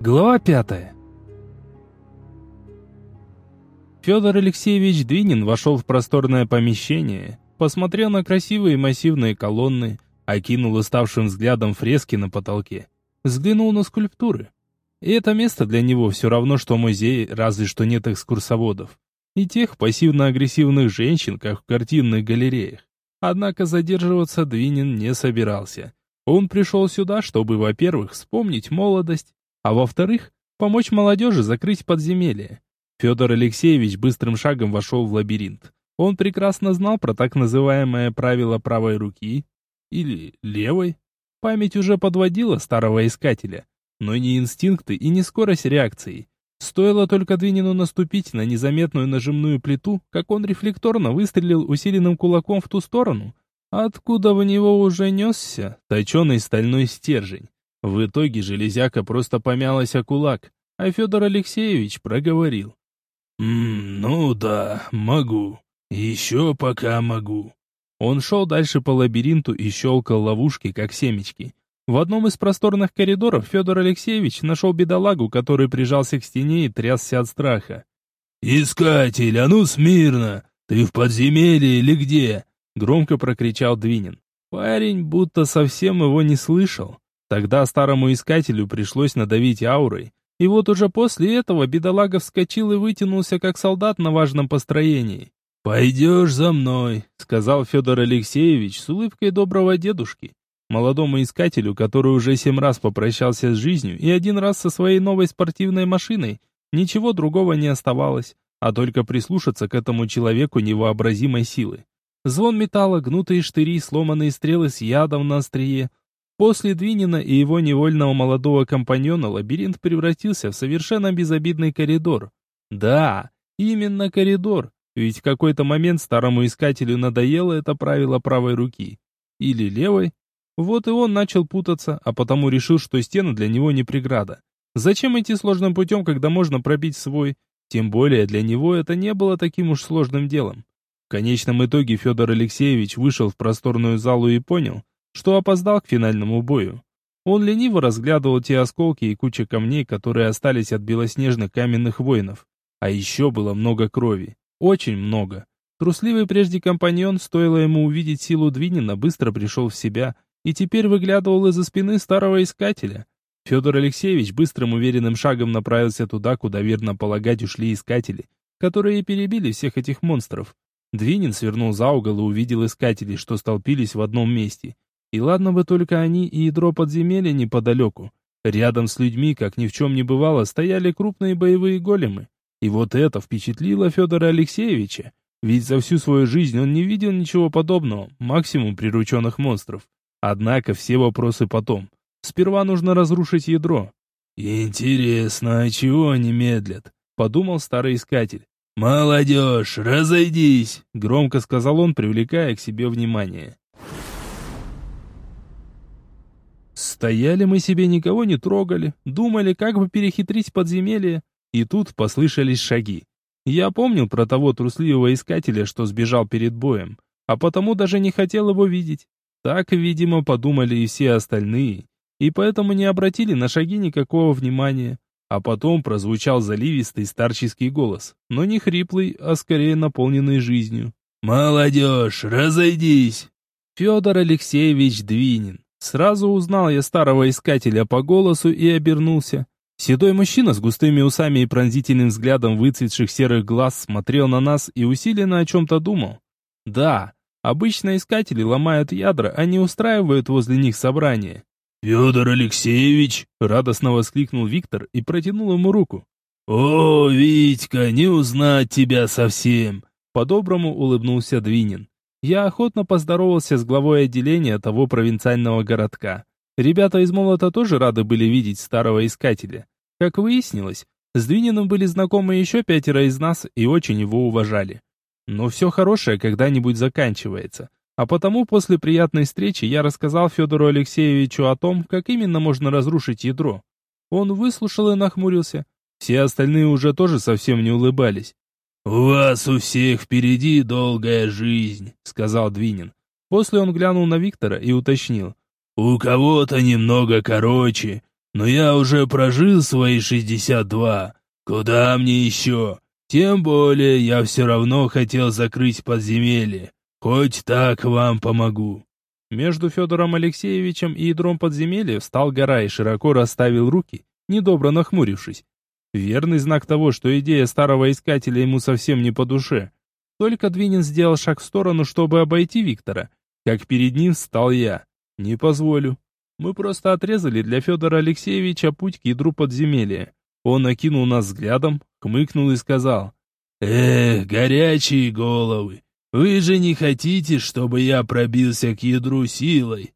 Глава пятая. Федор Алексеевич Двинин вошел в просторное помещение, посмотрел на красивые массивные колонны, окинул уставшим взглядом фрески на потолке, взглянул на скульптуры. И это место для него все равно, что музей, разве что нет экскурсоводов. И тех пассивно-агрессивных женщин, как в картинных галереях. Однако задерживаться Двинин не собирался. Он пришел сюда, чтобы, во-первых, вспомнить молодость, а во-вторых, помочь молодежи закрыть подземелье. Федор Алексеевич быстрым шагом вошел в лабиринт. Он прекрасно знал про так называемое правило правой руки или левой. Память уже подводила старого искателя, но не инстинкты и не скорость реакции. Стоило только Двинину наступить на незаметную нажимную плиту, как он рефлекторно выстрелил усиленным кулаком в ту сторону, откуда в него уже несся точеный стальной стержень. В итоге железяка просто помялась о кулак, а Федор Алексеевич проговорил. «М «Ну да, могу. Еще пока могу». Он шел дальше по лабиринту и щелкал ловушки, как семечки. В одном из просторных коридоров Федор Алексеевич нашел бедолагу, который прижался к стене и трясся от страха. «Искатель, а ну смирно! Ты в подземелье или где?» Громко прокричал Двинин. Парень будто совсем его не слышал. Тогда старому искателю пришлось надавить аурой, и вот уже после этого бедолага вскочил и вытянулся, как солдат на важном построении. «Пойдешь за мной», — сказал Федор Алексеевич с улыбкой доброго дедушки, молодому искателю, который уже семь раз попрощался с жизнью и один раз со своей новой спортивной машиной. Ничего другого не оставалось, а только прислушаться к этому человеку невообразимой силы. Звон металла, гнутые штыри, сломанные стрелы с ядом на острие — После Двинина и его невольного молодого компаньона лабиринт превратился в совершенно безобидный коридор. Да, именно коридор, ведь в какой-то момент старому искателю надоело это правило правой руки. Или левой. Вот и он начал путаться, а потому решил, что стена для него не преграда. Зачем идти сложным путем, когда можно пробить свой? Тем более для него это не было таким уж сложным делом. В конечном итоге Федор Алексеевич вышел в просторную залу и понял, что опоздал к финальному бою. Он лениво разглядывал те осколки и куча камней, которые остались от белоснежных каменных воинов. А еще было много крови. Очень много. Трусливый прежде компаньон, стоило ему увидеть силу Двинина, быстро пришел в себя и теперь выглядывал из-за спины старого искателя. Федор Алексеевич быстрым уверенным шагом направился туда, куда верно полагать ушли искатели, которые перебили всех этих монстров. Двинин свернул за угол и увидел искателей, что столпились в одном месте. И ладно бы только они и ядро подземелья неподалеку. Рядом с людьми, как ни в чем не бывало, стояли крупные боевые големы. И вот это впечатлило Федора Алексеевича. Ведь за всю свою жизнь он не видел ничего подобного, максимум прирученных монстров. Однако все вопросы потом. Сперва нужно разрушить ядро. «Интересно, а чего они медлят?» — подумал старый искатель. «Молодежь, разойдись!» — громко сказал он, привлекая к себе внимание. Стояли мы себе, никого не трогали, думали, как бы перехитрить подземелье, и тут послышались шаги. Я помнил про того трусливого искателя, что сбежал перед боем, а потому даже не хотел его видеть. Так, видимо, подумали и все остальные, и поэтому не обратили на шаги никакого внимания. А потом прозвучал заливистый старческий голос, но не хриплый, а скорее наполненный жизнью. «Молодежь, разойдись!» Федор Алексеевич Двинин. Сразу узнал я старого искателя по голосу и обернулся. Седой мужчина с густыми усами и пронзительным взглядом выцветших серых глаз смотрел на нас и усиленно о чем-то думал. Да, обычно искатели ломают ядра, а не устраивают возле них собрания. «Федор Алексеевич!» — радостно воскликнул Виктор и протянул ему руку. «О, Витька, не узнать тебя совсем!» По-доброму улыбнулся Двинин. Я охотно поздоровался с главой отделения того провинциального городка. Ребята из Молота тоже рады были видеть старого искателя. Как выяснилось, с Двининым были знакомы еще пятеро из нас и очень его уважали. Но все хорошее когда-нибудь заканчивается. А потому после приятной встречи я рассказал Федору Алексеевичу о том, как именно можно разрушить ядро. Он выслушал и нахмурился. Все остальные уже тоже совсем не улыбались. «У вас у всех впереди долгая жизнь», — сказал Двинин. После он глянул на Виктора и уточнил. «У кого-то немного короче, но я уже прожил свои шестьдесят два. Куда мне еще? Тем более я все равно хотел закрыть подземелье. Хоть так вам помогу». Между Федором Алексеевичем и ядром подземелья встал гора и широко расставил руки, недобро нахмурившись. Верный знак того, что идея старого искателя ему совсем не по душе. Только Двинин сделал шаг в сторону, чтобы обойти Виктора, как перед ним встал я. Не позволю. Мы просто отрезали для Федора Алексеевича путь к ядру подземелья. Он окинул нас взглядом, хмыкнул и сказал. «Эх, горячие головы! Вы же не хотите, чтобы я пробился к ядру силой?»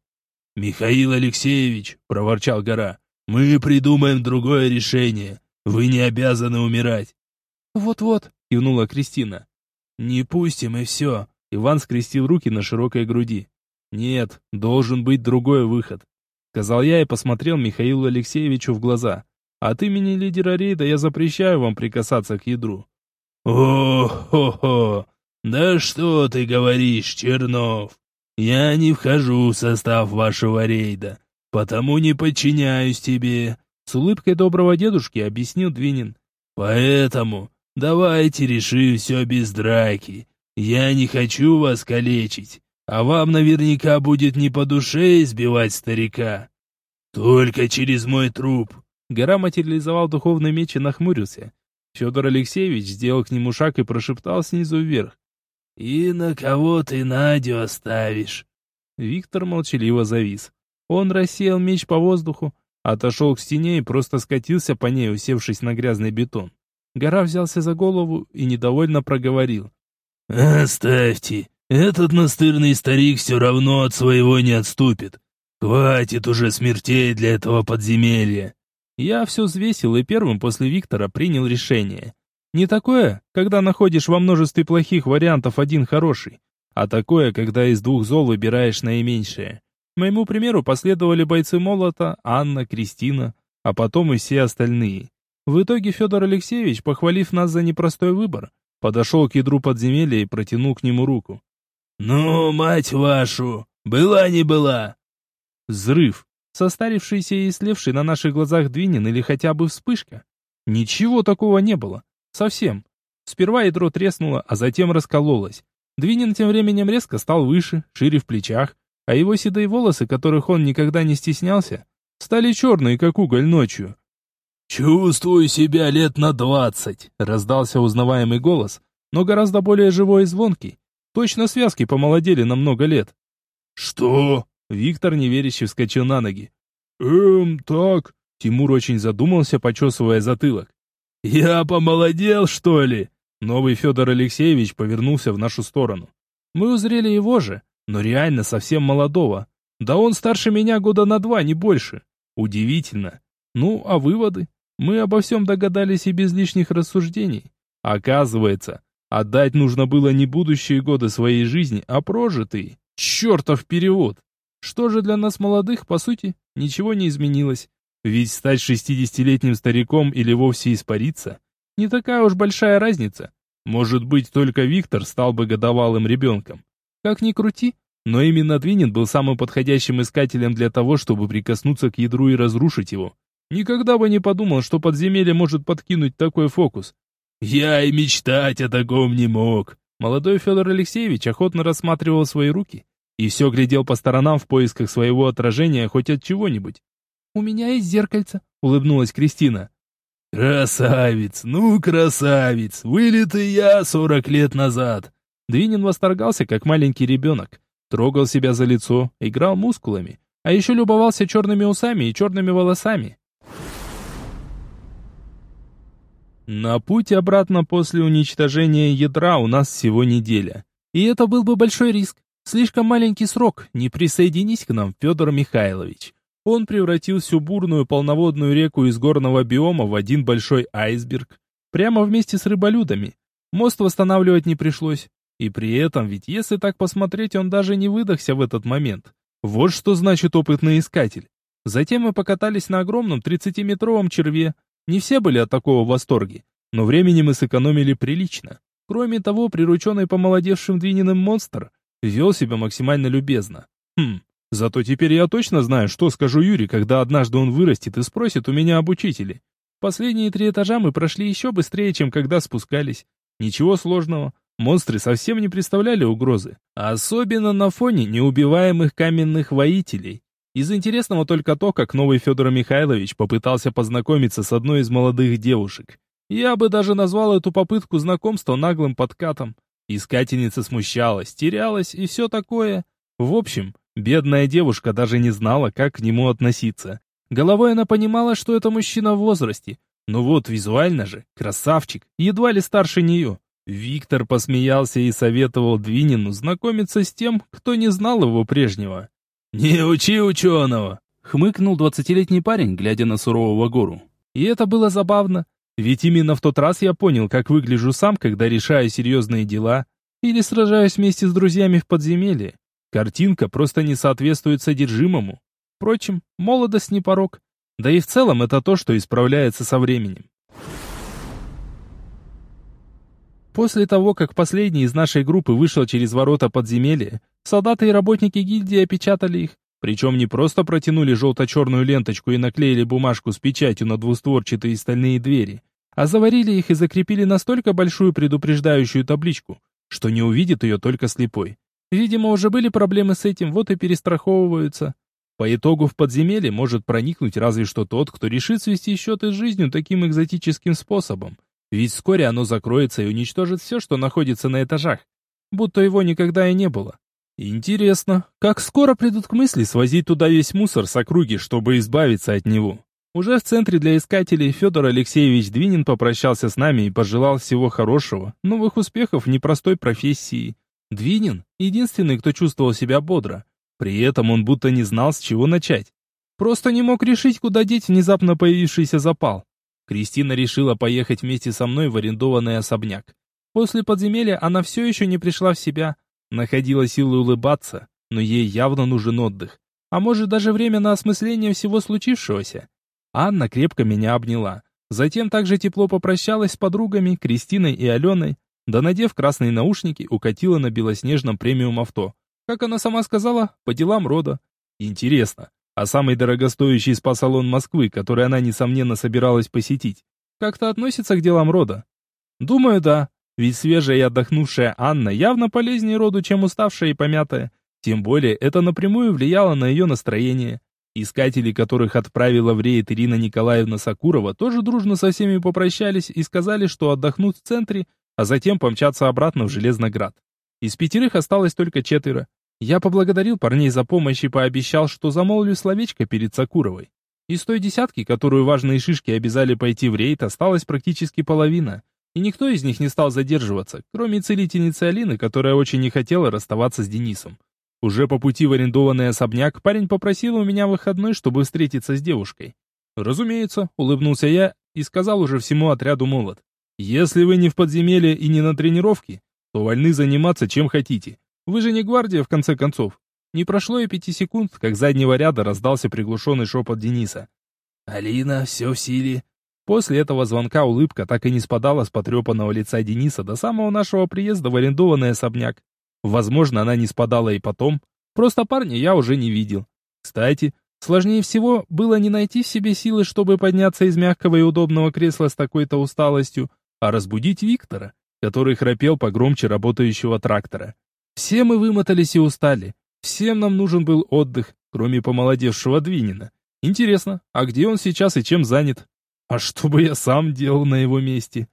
«Михаил Алексеевич», — проворчал гора, — «мы придумаем другое решение. Вы не обязаны умирать». «Вот-вот», — кивнула Кристина. «Не пустим, и все», — Иван скрестил руки на широкой груди. «Нет, должен быть другой выход», — сказал я и посмотрел Михаилу Алексеевичу в глаза. «От имени лидера рейда я запрещаю вам прикасаться к ядру». «О-хо-хо! Да что ты говоришь, Чернов? Я не вхожу в состав вашего рейда, потому не подчиняюсь тебе», — с улыбкой доброго дедушки объяснил Двинин. «Поэтому давайте решим все без драки. Я не хочу вас калечить. А вам наверняка будет не по душе избивать старика. Только через мой труп. Гора материализовал духовный меч и нахмурился. Федор Алексеевич сделал к нему шаг и прошептал снизу вверх. «И на кого ты Надю оставишь?» Виктор молчаливо завис. Он рассеял меч по воздуху, отошел к стене и просто скатился по ней, усевшись на грязный бетон. Гора взялся за голову и недовольно проговорил. «Оставьте, этот настырный старик все равно от своего не отступит. Хватит уже смертей для этого подземелья. Я все взвесил и первым после Виктора принял решение. Не такое, когда находишь во множестве плохих вариантов один хороший, а такое, когда из двух зол выбираешь наименьшее. Моему примеру последовали бойцы Молота, Анна, Кристина, а потом и все остальные. В итоге Федор Алексеевич, похвалив нас за непростой выбор, подошел к ядру подземелья и протянул к нему руку. «Ну, мать вашу, была не была!» Взрыв. Состарившийся и слевший на наших глазах Двинин или хотя бы вспышка. Ничего такого не было. Совсем. Сперва ядро треснуло, а затем раскололось. Двинин тем временем резко стал выше, шире в плечах, а его седые волосы, которых он никогда не стеснялся, стали черные, как уголь ночью. «Чувствую себя лет на двадцать», — раздался узнаваемый голос, но гораздо более живой и звонкий. Точно связки помолодели на много лет. Что? Виктор неверяще вскочил на ноги. Эм, так. Тимур очень задумался, почесывая затылок. Я помолодел, что ли? Новый Федор Алексеевич повернулся в нашу сторону. Мы узрели его же, но реально совсем молодого. Да он старше меня года на два, не больше. Удивительно. Ну, а выводы? Мы обо всем догадались и без лишних рассуждений. Оказывается, Отдать нужно было не будущие годы своей жизни, а прожитые. Чертов перевод! Что же для нас молодых, по сути, ничего не изменилось. Ведь стать шестидесятилетним стариком или вовсе испариться – не такая уж большая разница. Может быть, только Виктор стал бы годовалым ребенком. Как ни крути, но именно Двинин был самым подходящим искателем для того, чтобы прикоснуться к ядру и разрушить его. Никогда бы не подумал, что подземелье может подкинуть такой фокус. Я и мечтать о таком не мог. Молодой Федор Алексеевич охотно рассматривал свои руки и все глядел по сторонам в поисках своего отражения хоть от чего-нибудь. «У меня есть зеркальце», — улыбнулась Кристина. «Красавец, ну красавец, вылитый я сорок лет назад». Двинин восторгался, как маленький ребенок. Трогал себя за лицо, играл мускулами, а еще любовался черными усами и черными волосами. На путь обратно после уничтожения ядра у нас всего неделя. И это был бы большой риск. Слишком маленький срок, не присоединись к нам, Федор Михайлович. Он превратил всю бурную полноводную реку из горного биома в один большой айсберг. Прямо вместе с рыболюдами. Мост восстанавливать не пришлось. И при этом, ведь если так посмотреть, он даже не выдохся в этот момент. Вот что значит опытный искатель. Затем мы покатались на огромном 30-метровом черве, не все были от такого в восторге, но времени мы сэкономили прилично. Кроме того, прирученный помолодевшим Двининым монстр вел себя максимально любезно. Хм, Зато теперь я точно знаю, что скажу Юре, когда однажды он вырастет и спросит у меня об учителе. Последние три этажа мы прошли еще быстрее, чем когда спускались. Ничего сложного. Монстры совсем не представляли угрозы. Особенно на фоне неубиваемых каменных воителей. Из интересного только то, как новый Федор Михайлович попытался познакомиться с одной из молодых девушек. Я бы даже назвал эту попытку знакомства наглым подкатом. Искательница смущалась, терялась и все такое. В общем, бедная девушка даже не знала, как к нему относиться. Головой она понимала, что это мужчина в возрасте. Но вот визуально же, красавчик, едва ли старше нее. Виктор посмеялся и советовал Двинину знакомиться с тем, кто не знал его прежнего. «Не учи ученого!» — хмыкнул двадцатилетний парень, глядя на сурового гору. И это было забавно, ведь именно в тот раз я понял, как выгляжу сам, когда решаю серьезные дела или сражаюсь вместе с друзьями в подземелье. Картинка просто не соответствует содержимому. Впрочем, молодость не порог. Да и в целом это то, что исправляется со временем. После того, как последний из нашей группы вышел через ворота подземелья, солдаты и работники гильдии опечатали их. Причем не просто протянули желто-черную ленточку и наклеили бумажку с печатью на двустворчатые стальные двери, а заварили их и закрепили настолько большую предупреждающую табличку, что не увидит ее только слепой. Видимо, уже были проблемы с этим, вот и перестраховываются. По итогу в подземелье может проникнуть разве что тот, кто решит свести счеты с жизнью таким экзотическим способом. Ведь вскоре оно закроется и уничтожит все, что находится на этажах. Будто его никогда и не было. Интересно, как скоро придут к мысли свозить туда весь мусор с округи, чтобы избавиться от него? Уже в центре для искателей Федор Алексеевич Двинин попрощался с нами и пожелал всего хорошего, новых успехов в непростой профессии. Двинин — единственный, кто чувствовал себя бодро. При этом он будто не знал, с чего начать. Просто не мог решить, куда деть внезапно появившийся запал. Кристина решила поехать вместе со мной в арендованный особняк. После подземелья она все еще не пришла в себя, находила силы улыбаться, но ей явно нужен отдых. А может даже время на осмысление всего случившегося. Анна крепко меня обняла. Затем также тепло попрощалась с подругами Кристиной и Аленой, да надев красные наушники, укатила на белоснежном премиум авто. Как она сама сказала, по делам рода. Интересно, а самый дорогостоящий спа-салон Москвы, который она, несомненно, собиралась посетить, как-то относится к делам рода? Думаю, да, ведь свежая и отдохнувшая Анна явно полезнее роду, чем уставшая и помятая. Тем более, это напрямую влияло на ее настроение. Искатели, которых отправила в рейд Ирина Николаевна Сакурова, тоже дружно со всеми попрощались и сказали, что отдохнут в центре, а затем помчатся обратно в Железноград. Из пятерых осталось только четверо. Я поблагодарил парней за помощь и пообещал, что замолвлю словечко перед Сакуровой. Из той десятки, которую важные шишки обязали пойти в рейд, осталась практически половина. И никто из них не стал задерживаться, кроме целительницы Алины, которая очень не хотела расставаться с Денисом. Уже по пути в арендованный особняк парень попросил у меня выходной, чтобы встретиться с девушкой. «Разумеется», — улыбнулся я и сказал уже всему отряду молот. «Если вы не в подземелье и не на тренировке, то вольны заниматься чем хотите. Вы же не гвардия, в конце концов. Не прошло и пяти секунд, как с заднего ряда раздался приглушенный шепот Дениса. «Алина, все в силе». После этого звонка улыбка так и не спадала с потрепанного лица Дениса до самого нашего приезда в арендованный особняк. Возможно, она не спадала и потом. Просто парня я уже не видел. Кстати, сложнее всего было не найти в себе силы, чтобы подняться из мягкого и удобного кресла с такой-то усталостью, а разбудить Виктора, который храпел погромче работающего трактора. Все мы вымотались и устали. Всем нам нужен был отдых, кроме помолодевшего Двинина. Интересно, а где он сейчас и чем занят? А что бы я сам делал на его месте?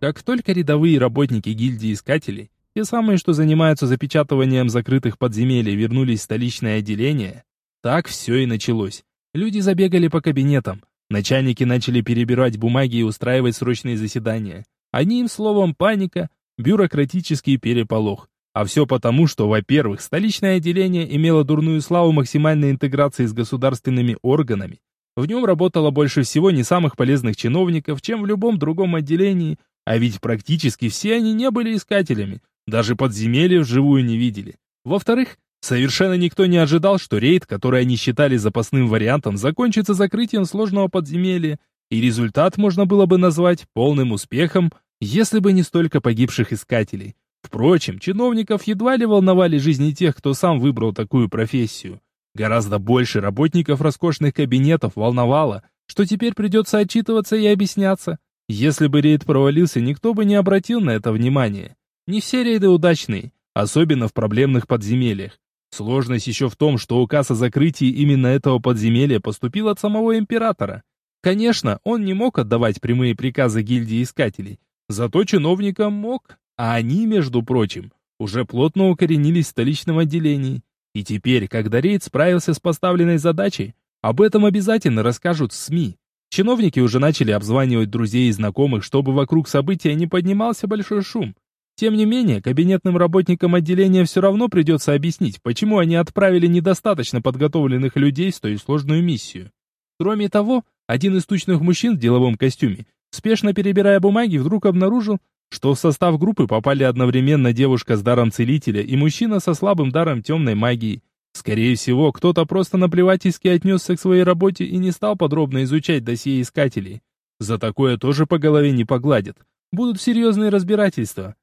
Как только рядовые работники гильдии искателей, те самые, что занимаются запечатыванием закрытых подземелий, вернулись в столичное отделение, так все и началось. Люди забегали по кабинетам, начальники начали перебирать бумаги и устраивать срочные заседания. Одним словом, паника, бюрократический переполох. А все потому, что, во-первых, столичное отделение имело дурную славу максимальной интеграции с государственными органами. В нем работало больше всего не самых полезных чиновников, чем в любом другом отделении, а ведь практически все они не были искателями, даже подземелья вживую не видели. Во-вторых, совершенно никто не ожидал, что рейд, который они считали запасным вариантом, закончится закрытием сложного подземелья, и результат можно было бы назвать полным успехом, если бы не столько погибших искателей. Впрочем, чиновников едва ли волновали жизни тех, кто сам выбрал такую профессию. Гораздо больше работников роскошных кабинетов волновало, что теперь придется отчитываться и объясняться. Если бы рейд провалился, никто бы не обратил на это внимания. Не все рейды удачные, особенно в проблемных подземельях. Сложность еще в том, что указ о закрытии именно этого подземелья поступил от самого императора. Конечно, он не мог отдавать прямые приказы гильдии искателей, зато чиновникам мог, а они, между прочим, уже плотно укоренились в столичном отделении. И теперь, когда рейд справился с поставленной задачей, об этом обязательно расскажут в СМИ. Чиновники уже начали обзванивать друзей и знакомых, чтобы вокруг события не поднимался большой шум. Тем не менее, кабинетным работникам отделения все равно придется объяснить, почему они отправили недостаточно подготовленных людей в столь сложную миссию. Кроме того, один из тучных мужчин в деловом костюме, спешно перебирая бумаги, вдруг обнаружил, что в состав группы попали одновременно девушка с даром целителя и мужчина со слабым даром темной магии. Скорее всего, кто-то просто наплевательски отнесся к своей работе и не стал подробно изучать досье искателей. За такое тоже по голове не погладят. Будут серьезные разбирательства.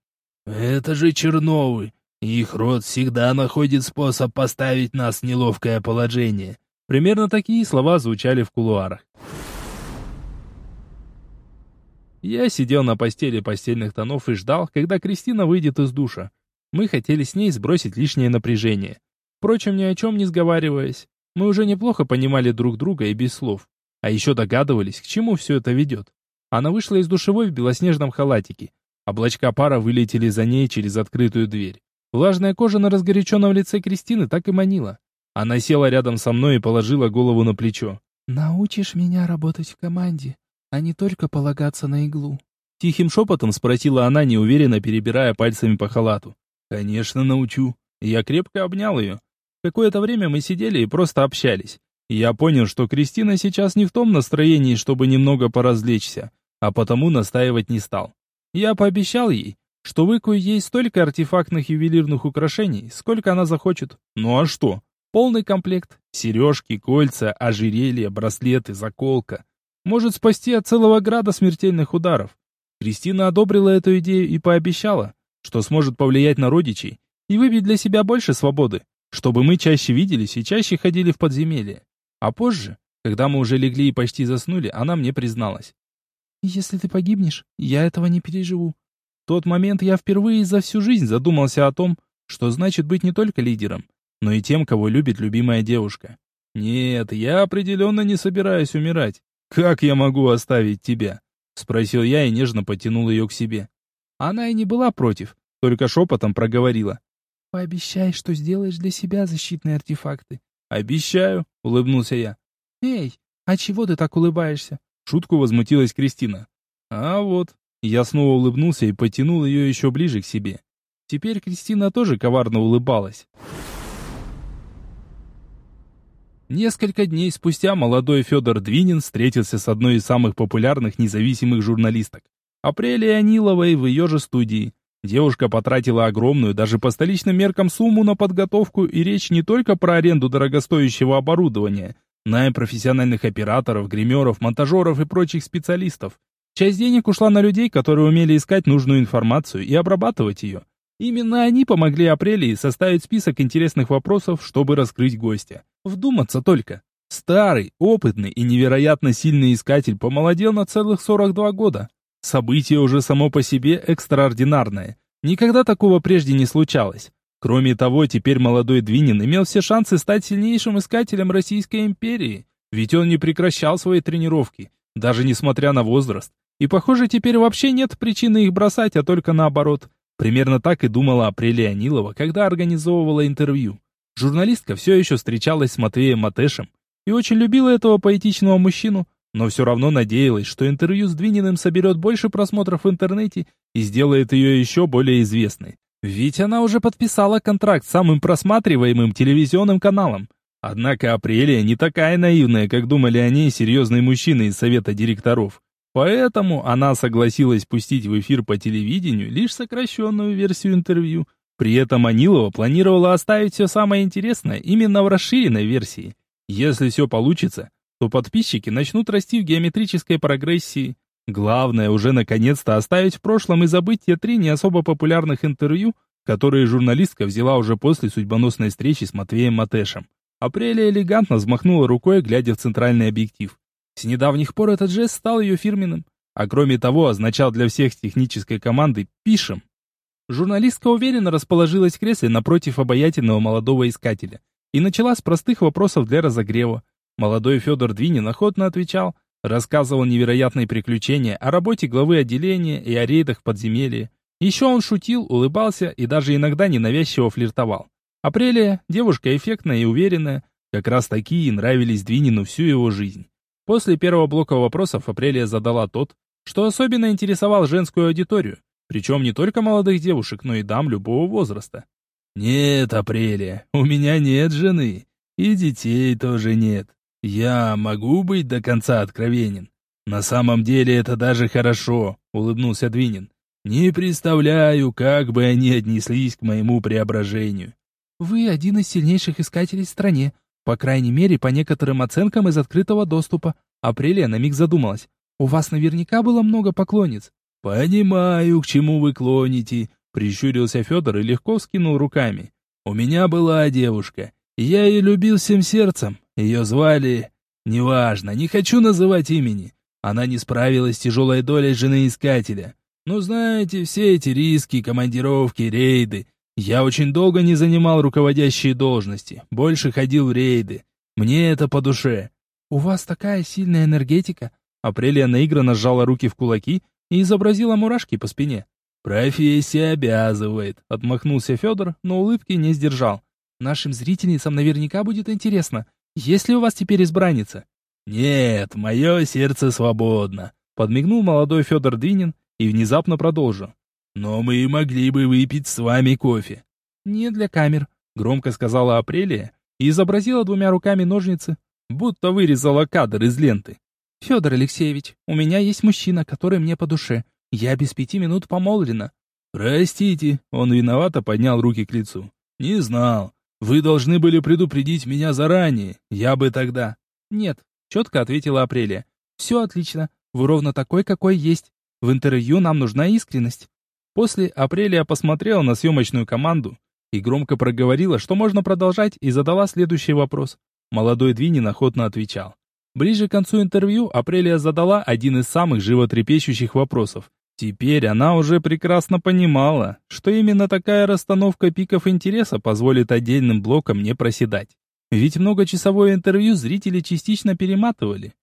«Это же Черновы. Их род всегда находит способ поставить нас в неловкое положение». Примерно такие слова звучали в кулуарах. Я сидел на постели постельных тонов и ждал, когда Кристина выйдет из душа. Мы хотели с ней сбросить лишнее напряжение. Впрочем, ни о чем не сговариваясь. Мы уже неплохо понимали друг друга и без слов. А еще догадывались, к чему все это ведет. Она вышла из душевой в белоснежном халатике. Облачка пара вылетели за ней через открытую дверь. Влажная кожа на разгоряченном лице Кристины так и манила. Она села рядом со мной и положила голову на плечо. «Научишь меня работать в команде?» а не только полагаться на иглу. Тихим шепотом спросила она, неуверенно перебирая пальцами по халату. «Конечно, научу». Я крепко обнял ее. Какое-то время мы сидели и просто общались. я понял, что Кристина сейчас не в том настроении, чтобы немного поразвлечься, а потому настаивать не стал. Я пообещал ей, что выкую ей столько артефактных ювелирных украшений, сколько она захочет. Ну а что? Полный комплект. Сережки, кольца, ожерелья, браслеты, заколка может спасти от целого града смертельных ударов. Кристина одобрила эту идею и пообещала, что сможет повлиять на родичей и выбить для себя больше свободы, чтобы мы чаще виделись и чаще ходили в подземелье. А позже, когда мы уже легли и почти заснули, она мне призналась. «Если ты погибнешь, я этого не переживу». В тот момент я впервые за всю жизнь задумался о том, что значит быть не только лидером, но и тем, кого любит любимая девушка. Нет, я определенно не собираюсь умирать. «Как я могу оставить тебя?» — спросил я и нежно потянул ее к себе. Она и не была против, только шепотом проговорила. «Пообещай, что сделаешь для себя защитные артефакты». «Обещаю», — улыбнулся я. «Эй, а чего ты так улыбаешься?» Шутку возмутилась Кристина. «А вот». Я снова улыбнулся и потянул ее еще ближе к себе. Теперь Кристина тоже коварно улыбалась. Несколько дней спустя молодой Федор Двинин встретился с одной из самых популярных независимых журналисток. Апрелия Аниловой в ее же студии. Девушка потратила огромную, даже по столичным меркам, сумму на подготовку, и речь не только про аренду дорогостоящего оборудования, найм профессиональных операторов, гримеров, монтажеров и прочих специалистов. Часть денег ушла на людей, которые умели искать нужную информацию и обрабатывать ее. Именно они помогли Апрелии составить список интересных вопросов, чтобы раскрыть гостя. Вдуматься только. Старый, опытный и невероятно сильный искатель помолодел на целых 42 года. Событие уже само по себе экстраординарное. Никогда такого прежде не случалось. Кроме того, теперь молодой Двинин имел все шансы стать сильнейшим искателем Российской империи, ведь он не прекращал свои тренировки, даже несмотря на возраст. И похоже, теперь вообще нет причины их бросать, а только наоборот. Примерно так и думала Апрелия Нилова, когда организовывала интервью. Журналистка все еще встречалась с Матвеем Матешем и очень любила этого поэтичного мужчину, но все равно надеялась, что интервью с Двининым соберет больше просмотров в интернете и сделает ее еще более известной. Ведь она уже подписала контракт с самым просматриваемым телевизионным каналом. Однако Апрелия не такая наивная, как думали о ней серьезные мужчины из совета директоров. Поэтому она согласилась пустить в эфир по телевидению лишь сокращенную версию интервью, при этом Анилова планировала оставить все самое интересное именно в расширенной версии. Если все получится, то подписчики начнут расти в геометрической прогрессии. Главное уже наконец-то оставить в прошлом и забыть те три не особо популярных интервью, которые журналистка взяла уже после судьбоносной встречи с Матвеем Матешем. Апрелия элегантно взмахнула рукой, глядя в центральный объектив. С недавних пор этот жест стал ее фирменным, а кроме того означал для всех технической команды «пишем». Журналистка уверенно расположилась в кресле напротив обаятельного молодого искателя и начала с простых вопросов для разогрева. Молодой Федор Двинин охотно отвечал, рассказывал невероятные приключения о работе главы отделения и о рейдах в подземелье. Еще он шутил, улыбался и даже иногда ненавязчиво флиртовал. Апрелия, девушка эффектная и уверенная, как раз такие нравились Двинину всю его жизнь. После первого блока вопросов Апрелия задала тот, что особенно интересовал женскую аудиторию, причем не только молодых девушек, но и дам любого возраста. «Нет, Апрелия, у меня нет жены, и детей тоже нет. Я могу быть до конца откровенен. На самом деле это даже хорошо», — улыбнулся Двинин. «Не представляю, как бы они отнеслись к моему преображению». «Вы один из сильнейших искателей в стране, по крайней мере, по некоторым оценкам из открытого доступа». Апрелия на миг задумалась. «У вас наверняка было много поклонниц». «Понимаю, к чему вы клоните», — прищурился Федор и легко вскинул руками. «У меня была девушка. Я ее любил всем сердцем. Ее звали... Неважно, не хочу называть имени. Она не справилась с тяжелой долей жены-искателя. Ну, знаете, все эти риски, командировки, рейды. Я очень долго не занимал руководящие должности, больше ходил в рейды. Мне это по душе. У вас такая сильная энергетика. Апрелия наигранно сжала руки в кулаки и изобразила мурашки по спине. «Профессия обязывает», — отмахнулся Федор, но улыбки не сдержал. «Нашим зрительницам наверняка будет интересно, есть ли у вас теперь избранница?» «Нет, мое сердце свободно», — подмигнул молодой Федор Двинин и внезапно продолжил. «Но мы могли бы выпить с вами кофе». «Не для камер», — громко сказала Апрелия и изобразила двумя руками ножницы, будто вырезала кадр из ленты. «Федор Алексеевич, у меня есть мужчина, который мне по душе. Я без пяти минут помолвлена». «Простите», — он виновато поднял руки к лицу. «Не знал. Вы должны были предупредить меня заранее. Я бы тогда...» «Нет», — четко ответила Апрелия. «Все отлично. Вы ровно такой, какой есть. В интервью нам нужна искренность». После Апрелия посмотрела на съемочную команду и громко проговорила, что можно продолжать, и задала следующий вопрос. Молодой Двинин охотно отвечал. Ближе к концу интервью Апрелия задала один из самых животрепещущих вопросов. Теперь она уже прекрасно понимала, что именно такая расстановка пиков интереса позволит отдельным блокам не проседать. Ведь многочасовое интервью зрители частично перематывали.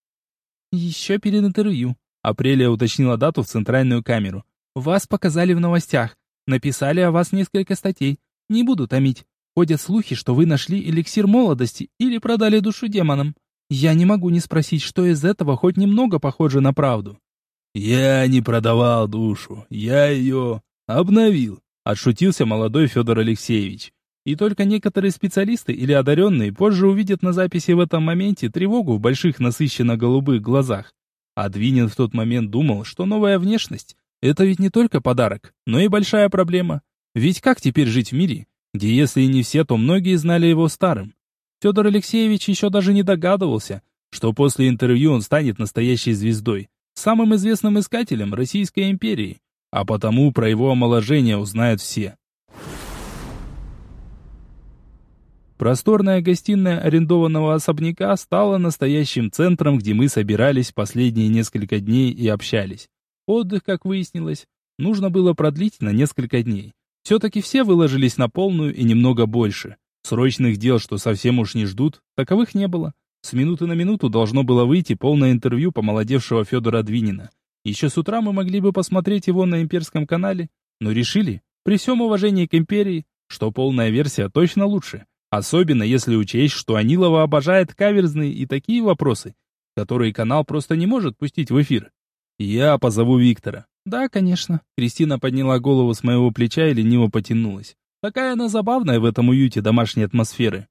Еще перед интервью. Апрелия уточнила дату в центральную камеру. Вас показали в новостях. Написали о вас несколько статей. Не буду томить. Ходят слухи, что вы нашли эликсир молодости или продали душу демонам. Я не могу не спросить, что из этого хоть немного похоже на правду. Я не продавал душу, я ее обновил, отшутился молодой Федор Алексеевич. И только некоторые специалисты или одаренные позже увидят на записи в этом моменте тревогу в больших насыщенно-голубых глазах. А Двинин в тот момент думал, что новая внешность – это ведь не только подарок, но и большая проблема. Ведь как теперь жить в мире, где если и не все, то многие знали его старым? Федор Алексеевич еще даже не догадывался, что после интервью он станет настоящей звездой, самым известным искателем Российской империи, а потому про его омоложение узнают все. Просторная гостиная арендованного особняка стала настоящим центром, где мы собирались последние несколько дней и общались. Отдых, как выяснилось, нужно было продлить на несколько дней. Все-таки все выложились на полную и немного больше. Срочных дел, что совсем уж не ждут, таковых не было. С минуты на минуту должно было выйти полное интервью помолодевшего Федора Двинина. Еще с утра мы могли бы посмотреть его на имперском канале, но решили, при всем уважении к империи, что полная версия точно лучше. Особенно если учесть, что Анилова обожает каверзные и такие вопросы, которые канал просто не может пустить в эфир. Я позову Виктора. Да, конечно. Кристина подняла голову с моего плеча и лениво потянулась. Такая она забавная в этом уюте домашней атмосферы.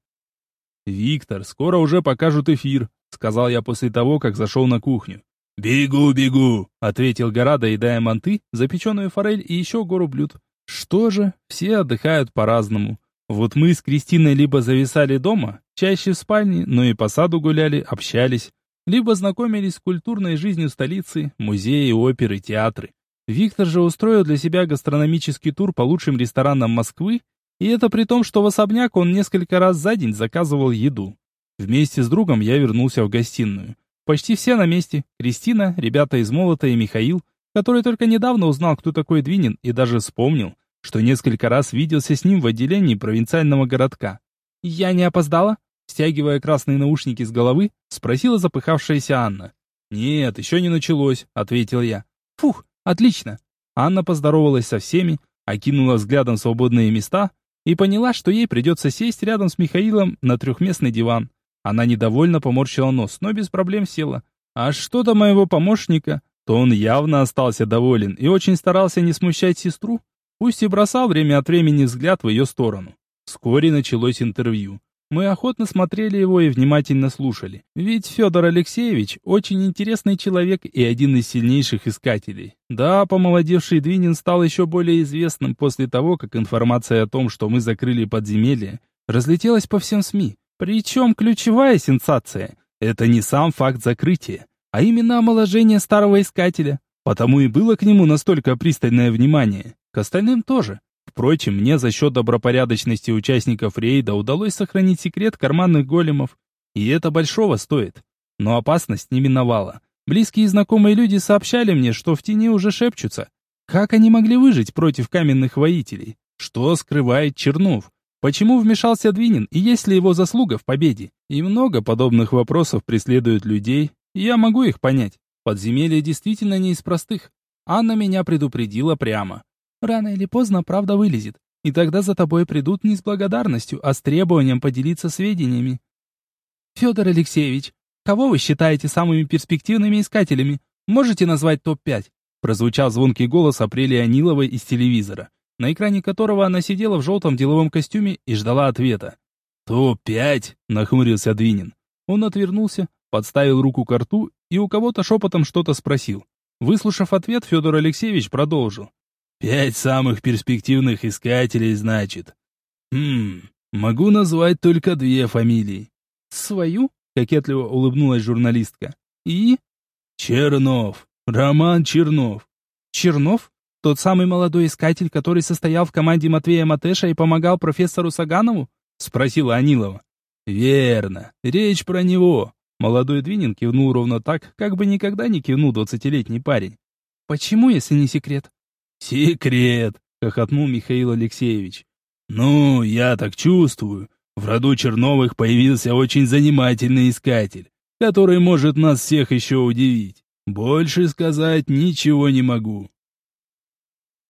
«Виктор, скоро уже покажут эфир», — сказал я после того, как зашел на кухню. «Бегу, бегу», — ответил Гора, доедая манты, запеченную форель и еще гору блюд. Что же, все отдыхают по-разному. Вот мы с Кристиной либо зависали дома, чаще в спальне, но и по саду гуляли, общались. Либо знакомились с культурной жизнью столицы, музеи, оперы, театры. Виктор же устроил для себя гастрономический тур по лучшим ресторанам Москвы, и это при том, что в особняк он несколько раз за день заказывал еду. Вместе с другом я вернулся в гостиную. Почти все на месте. Кристина, ребята из Молота и Михаил, который только недавно узнал, кто такой Двинин, и даже вспомнил, что несколько раз виделся с ним в отделении провинциального городка. «Я не опоздала?» Стягивая красные наушники с головы, спросила запыхавшаяся Анна. «Нет, еще не началось», — ответил я. «Фух, отлично». Анна поздоровалась со всеми, окинула взглядом свободные места и поняла, что ей придется сесть рядом с Михаилом на трехместный диван. Она недовольно поморщила нос, но без проблем села. А что до моего помощника, то он явно остался доволен и очень старался не смущать сестру, пусть и бросал время от времени взгляд в ее сторону. Вскоре началось интервью. Мы охотно смотрели его и внимательно слушали. Ведь Федор Алексеевич очень интересный человек и один из сильнейших искателей. Да, помолодевший Двинин стал еще более известным после того, как информация о том, что мы закрыли подземелье, разлетелась по всем СМИ. Причем ключевая сенсация – это не сам факт закрытия, а именно омоложение старого искателя. Потому и было к нему настолько пристальное внимание. К остальным тоже. Впрочем, мне за счет добропорядочности участников рейда удалось сохранить секрет карманных големов. И это большого стоит. Но опасность не миновала. Близкие и знакомые люди сообщали мне, что в тени уже шепчутся. Как они могли выжить против каменных воителей? Что скрывает Чернов? Почему вмешался Двинин и есть ли его заслуга в победе? И много подобных вопросов преследуют людей, и я могу их понять. Подземелье действительно не из простых. Анна меня предупредила прямо. Рано или поздно правда вылезет, и тогда за тобой придут не с благодарностью, а с требованием поделиться сведениями. Федор Алексеевич, кого вы считаете самыми перспективными искателями? Можете назвать топ-5? Прозвучал звонкий голос Апрелии Аниловой из телевизора, на экране которого она сидела в желтом деловом костюме и ждала ответа. «Топ-5?» — нахмурился Двинин. Он отвернулся, подставил руку к рту и у кого-то шепотом что-то спросил. Выслушав ответ, Федор Алексеевич продолжил. Пять самых перспективных искателей, значит. Хм, могу назвать только две фамилии. Свою? Кокетливо улыбнулась журналистка. И? Чернов. Роман Чернов. Чернов? Тот самый молодой искатель, который состоял в команде Матвея Матеша и помогал профессору Саганову? Спросила Анилова. Верно. Речь про него. Молодой Двинин кивнул ровно так, как бы никогда не кивнул двадцатилетний парень. Почему, если не секрет? «Секрет!» — хохотнул Михаил Алексеевич. «Ну, я так чувствую. В роду Черновых появился очень занимательный искатель, который может нас всех еще удивить. Больше сказать ничего не могу».